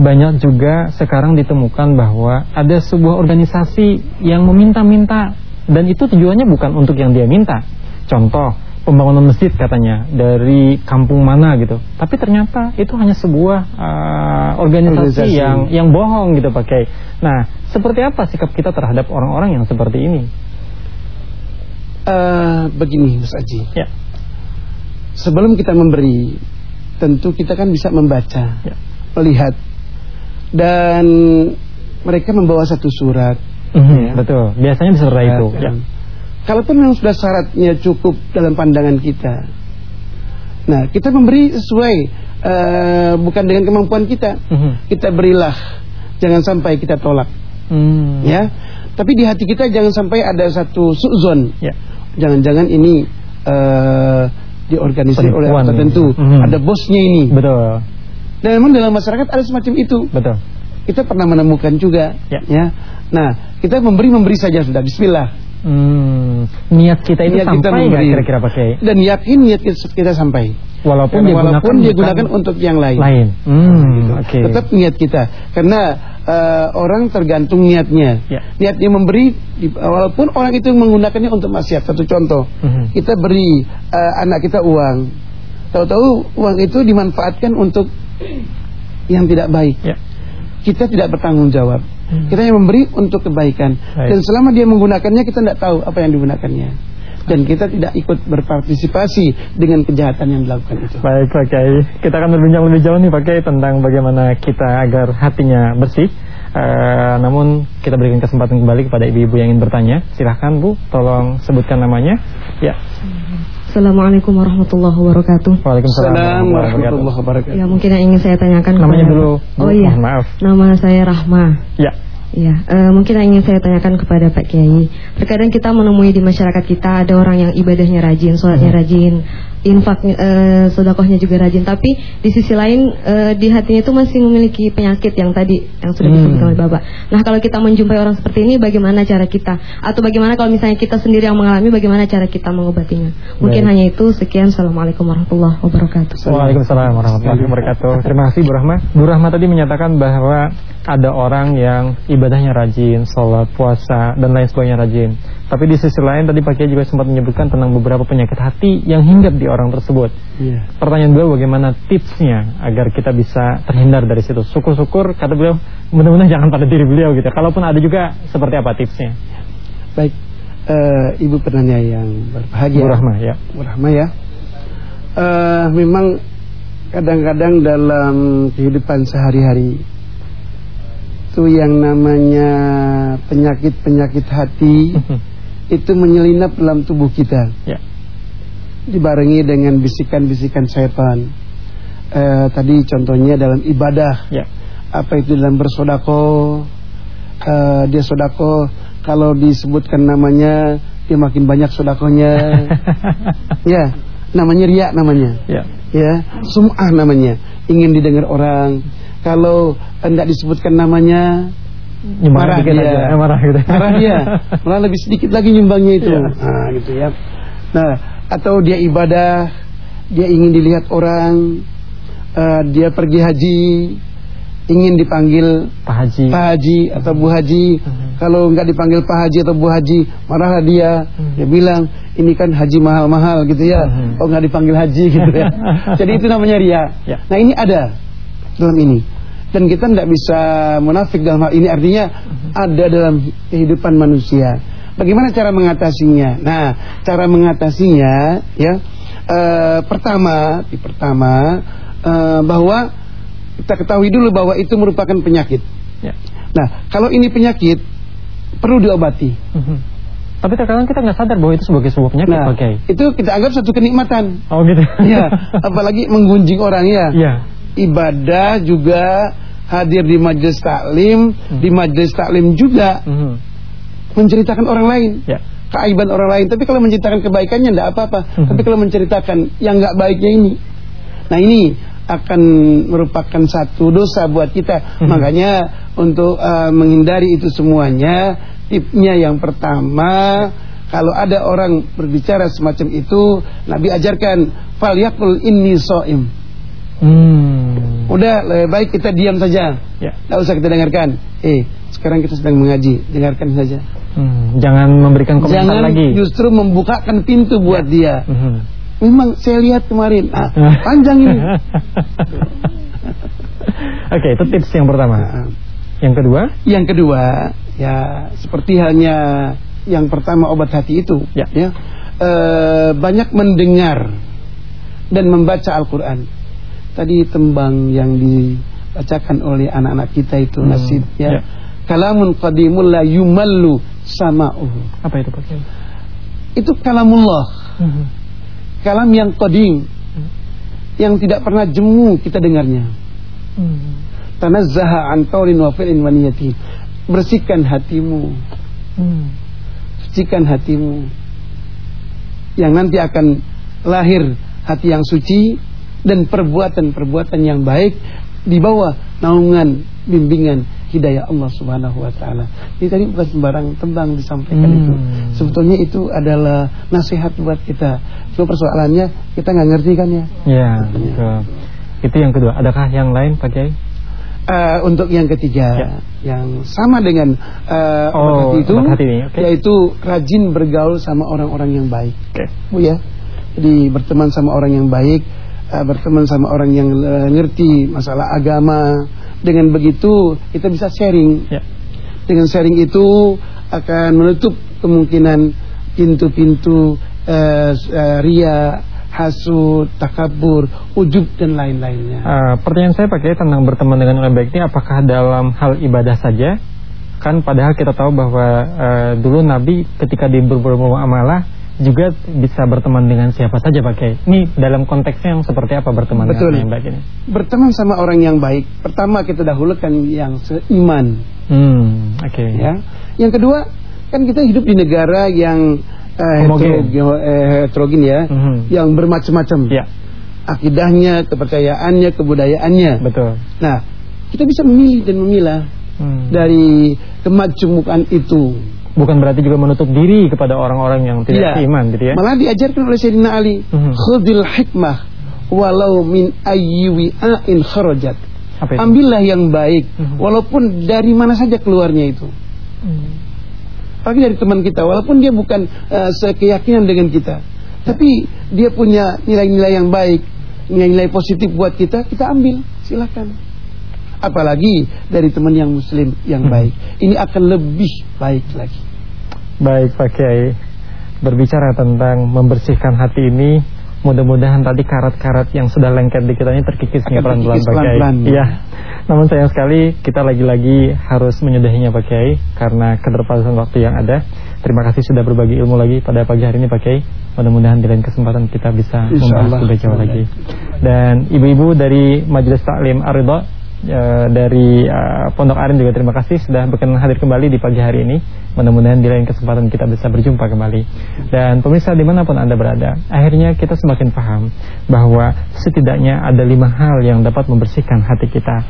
banyak juga sekarang ditemukan bahwa ada sebuah organisasi yang meminta-minta dan itu tujuannya bukan untuk yang dia minta. Contoh, pembangunan masjid katanya dari kampung mana gitu. Tapi ternyata itu hanya sebuah uh, organisasi, organisasi yang yang bohong gitu pakai. Nah, seperti apa sikap kita terhadap orang-orang yang seperti ini? Uh, begini Mas Aji. Ya. Sebelum kita memberi, tentu kita kan bisa membaca, ya. melihat dan mereka membawa satu surat. Mm -hmm, ya. Betul. Biasanya disertai itu. Ya. Kalaupun memang sudah syaratnya cukup dalam pandangan kita, nah kita memberi sesuai uh, bukan dengan kemampuan kita. Mm -hmm. Kita berilah, jangan sampai kita tolak. Mm. Ya. Tapi di hati kita jangan sampai ada satu suzon. Ya. Jangan-jangan ini uh, diorganisasi oleh orang tertentu. Hmm. Ada bosnya ini. Betul. Dan memang dalam masyarakat ada semacam itu. Betul. Kita pernah menemukan juga. Ya. ya. Nah, kita memberi memberi saja sudah. Bismillah. Hmm, niat kita itu niat sampai nggak kira-kira pakai? Dan yakin niat kita sampai. Walaupun dia walaupun dia gunakan untuk yang lain. Lain. Hmm, gitu. okay. Tetap niat kita. Karena uh, orang tergantung niatnya. Ya. Niatnya memberi walaupun orang itu menggunakannya untuk maksiat. Satu contoh. Hmm. Kita beri uh, anak kita uang. Tahu-tahu uang itu dimanfaatkan untuk yang tidak baik. Ya. Kita tidak bertanggung jawab. Hmm. Kita yang memberi untuk kebaikan. Baik. Dan selama dia menggunakannya kita tidak tahu apa yang digunakannya. Dan kita tidak ikut berpartisipasi dengan kejahatan yang dilakukan itu. Baik Pak Kiai, kita akan berbincang lebih jauh nih Pak Kiai tentang bagaimana kita agar hatinya bersih. Uh, namun kita berikan kesempatan kembali kepada ibu-ibu yang ingin bertanya. Silahkan Bu, tolong sebutkan namanya. Ya. Assalamualaikum warahmatullahi wabarakatuh. Waalaikumsalam warahmatullahi wabarakatuh. Ya mungkin yang ingin saya tanyakan. Namanya kepada... dulu. Oh iya. Maaf. Nama saya Rahma. Ya. Ya, uh, mungkin yang ingin saya tanyakan kepada Pak Kiai. Terkadang kita menemui di masyarakat kita ada orang yang ibadahnya rajin, sholatnya hmm. rajin, infak uh, sodakohnya juga rajin tapi di sisi lain uh, di hatinya itu masih memiliki penyakit yang tadi yang sudah disebutkan hmm. oleh Bapak. Nah, kalau kita menjumpai orang seperti ini bagaimana cara kita atau bagaimana kalau misalnya kita sendiri yang mengalami bagaimana cara kita mengobatinya? Mungkin Baik. hanya itu. Sekian. Assalamualaikum warahmatullahi wabarakatuh. Waalaikumsalam warahmatullahi wabarakatuh. Terima kasih Bu Rahma. Bu Rahma tadi menyatakan bahwa ada orang yang ibadahnya rajin, sholat, puasa dan lain sebagainya rajin. Tapi di sisi lain tadi Pak Kiai juga sempat menyebutkan tentang beberapa penyakit hati yang hinggap di orang tersebut. Yeah. Pertanyaan beliau bagaimana tipsnya agar kita bisa terhindar dari situ. Syukur-syukur kata beliau mudah-mudahan jangan pada diri beliau gitu. Kalaupun ada juga seperti apa tipsnya? Baik, uh, Ibu penanya yang berbahagia. Bu Rahma ya. Bu Rahma ya. Uh, memang kadang-kadang dalam kehidupan sehari-hari itu yang namanya penyakit-penyakit hati itu menyelinap dalam tubuh kita. Ya. Dibarengi dengan bisikan-bisikan setan. Eh, tadi contohnya dalam ibadah. Ya. Apa itu dalam bersodako. Eh, dia sodako. Kalau disebutkan namanya, dia makin banyak sodakonya. ya, namanya riak namanya. Ya. Ya, sum'ah namanya. Ingin didengar orang. Kalau tidak disebutkan namanya, Ya, marah dia, aja. Eh, marah gitu. Marah dia, malah lebih sedikit lagi nyumbangnya itu. Ya. Nah, gitu ya. Nah, atau dia ibadah, dia ingin dilihat orang, uh, dia pergi haji, ingin dipanggil Pak Haji, Pak Haji atau Bu Haji. Hmm. Kalau nggak dipanggil Pak Haji atau Bu Haji, marahlah dia. Hmm. Dia bilang, ini kan haji mahal-mahal gitu ya. Hmm. Oh nggak dipanggil haji gitu ya. Jadi itu namanya ria. Ya. Nah ini ada dalam ini dan kita tidak bisa munafik dalam hal ini artinya ada dalam kehidupan manusia. Bagaimana cara mengatasinya? Nah, cara mengatasinya ya e, pertama, di pertama e, bahwa kita ketahui dulu bahwa itu merupakan penyakit. Ya. Nah, kalau ini penyakit perlu diobati. Mm -hmm. Tapi terkadang kita nggak sadar bahwa itu sebagai sebuah penyakit, nah, okay. Itu kita anggap satu kenikmatan. Oh gitu. ya, apalagi menggunjing orang ya. Iya ibadah juga hadir di majelis taklim, hmm. di majelis taklim juga hmm. Menceritakan orang lain. Ya. Keaiban orang lain, tapi kalau menceritakan kebaikannya tidak apa-apa. Hmm. Tapi kalau menceritakan yang nggak baiknya ini, nah ini akan merupakan satu dosa buat kita. Hmm. Makanya untuk uh, menghindari itu semuanya, tipnya yang pertama, kalau ada orang berbicara semacam itu, Nabi ajarkan, "Falyaqul inni shaim." Hmm. Udah lebih baik kita diam saja. Ya. Tidak usah kita dengarkan. Eh, sekarang kita sedang mengaji, dengarkan saja. Hmm. Jangan memberikan komentar Jangan lagi. justru membukakan pintu buat ya. dia. Hmm. Memang saya lihat kemarin, ah, panjang ini. Oke, okay, itu tips yang pertama. Nah, yang kedua? Yang kedua, ya seperti halnya yang pertama obat hati itu, ya, ya e, banyak mendengar dan membaca Al-Quran tadi tembang yang dibacakan oleh anak-anak kita itu hmm. nasib ya. ya. Kalamun qadimul la yumallu sama'uhu. Apa itu Pak Itu kalamullah. Hmm. Kalam yang qadim. Hmm. Yang tidak pernah jemu kita dengarnya. Hmm. Tanazzaha an qaulin wa fi'lin wa niyati. Bersihkan hatimu hmm. sucikan hatimu yang nanti akan lahir hati yang suci dan perbuatan-perbuatan yang baik di bawah naungan bimbingan hidayah Allah Subhanahu wa taala. Ini tadi bukan sembarang tembang disampaikan hmm. itu. Sebetulnya itu adalah nasihat buat kita. Cuma persoalannya kita nggak ngerti kan ya. Ya, Itu yang kedua. Adakah yang lain Pak Kiai? Uh, untuk yang ketiga ya. yang sama dengan uh, oh, hati itu hati ini, okay. yaitu rajin bergaul sama orang-orang yang baik. Okay. Bu ya. Jadi berteman sama orang yang baik, uh, berteman sama orang yang uh, ngerti masalah agama, dengan begitu kita bisa sharing. Ya. Dengan sharing itu akan menutup kemungkinan pintu-pintu uh, uh, ria, hasud, takabur, ujub dan lain-lainnya. Uh, pertanyaan saya pakai tentang berteman dengan orang baik ini apakah dalam hal ibadah saja? Kan padahal kita tahu bahwa uh, dulu Nabi ketika di berbuat amalah juga bisa berteman dengan siapa saja pakai. Ini dalam konteksnya yang seperti apa berteman Betul. dengan yang baik ini? Berteman sama orang yang baik. Pertama kita dahulukan yang seiman. Hmm, oke. Okay. Ya. Yang kedua, kan kita hidup di negara yang eh, heterogen, eh, ya, mm -hmm. yang bermacam-macam. Ya. Akidahnya, kepercayaannya, kebudayaannya. Betul. Nah, kita bisa memilih dan memilah hmm. dari kemacumukan itu bukan berarti juga menutup diri kepada orang-orang yang tidak ya. iman gitu ya. Malah diajarkan oleh Sayyidina Ali, mhm. khudil hikmah walau min ayyiwi'ain kharajat. Ambillah yang baik mhm. walaupun dari mana saja keluarnya itu. Hmm. Apalagi dari teman kita walaupun dia bukan uh, sekeyakinan dengan kita. Tapi dia punya nilai-nilai yang baik, nilai-nilai positif buat kita, kita ambil, silakan apalagi dari teman yang muslim yang hmm. baik. Ini akan lebih baik lagi. Baik Pak Kiai, berbicara tentang membersihkan hati ini, mudah-mudahan tadi karat-karat yang sudah lengket di kita ini terkikisnya pelan-pelan Pak Kiai. Iya. Namun sayang sekali kita lagi-lagi harus menyudahinya Pak Kiai karena keterbatasan waktu yang ada. Terima kasih sudah berbagi ilmu lagi pada pagi hari ini Pak Kiai. Mudah-mudahan di lain kesempatan kita bisa membahas lebih jauh lagi. Dan ibu-ibu dari Majelis Taklim Aridha uh, dari uh, Pondok Aren juga terima kasih sudah berkenan hadir kembali di pagi hari ini. Mudah-mudahan di lain kesempatan kita bisa berjumpa kembali. Dan pemirsa di mana pun anda berada, akhirnya kita semakin paham bahwa setidaknya ada lima hal yang dapat membersihkan hati kita.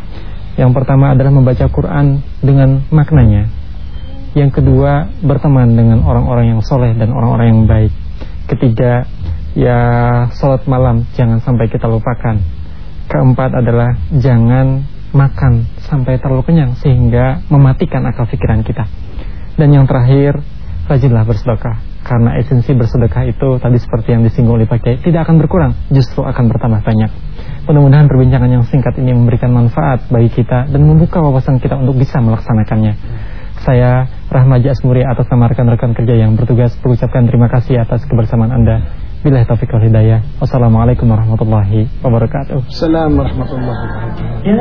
Yang pertama adalah membaca Quran dengan maknanya. Yang kedua berteman dengan orang-orang yang soleh dan orang-orang yang baik. Ketiga ya sholat malam jangan sampai kita lupakan. Keempat adalah jangan makan sampai terlalu kenyang sehingga mematikan akal pikiran kita. Dan yang terakhir, rajinlah bersedekah karena esensi bersedekah itu tadi seperti yang disinggung oleh Pak tidak akan berkurang, justru akan bertambah banyak. Mudah-mudahan perbincangan yang singkat ini memberikan manfaat bagi kita dan membuka wawasan kita untuk bisa melaksanakannya. Saya Rahmaji Asmuri atas nama rekan-rekan kerja yang bertugas mengucapkan terima kasih atas kebersamaan Anda. Bila taufiq wal hidayah. Wassalamualaikum warahmatullahi wabarakatuh. Assalamualaikum warahmatullahi wabarakatuh. Ya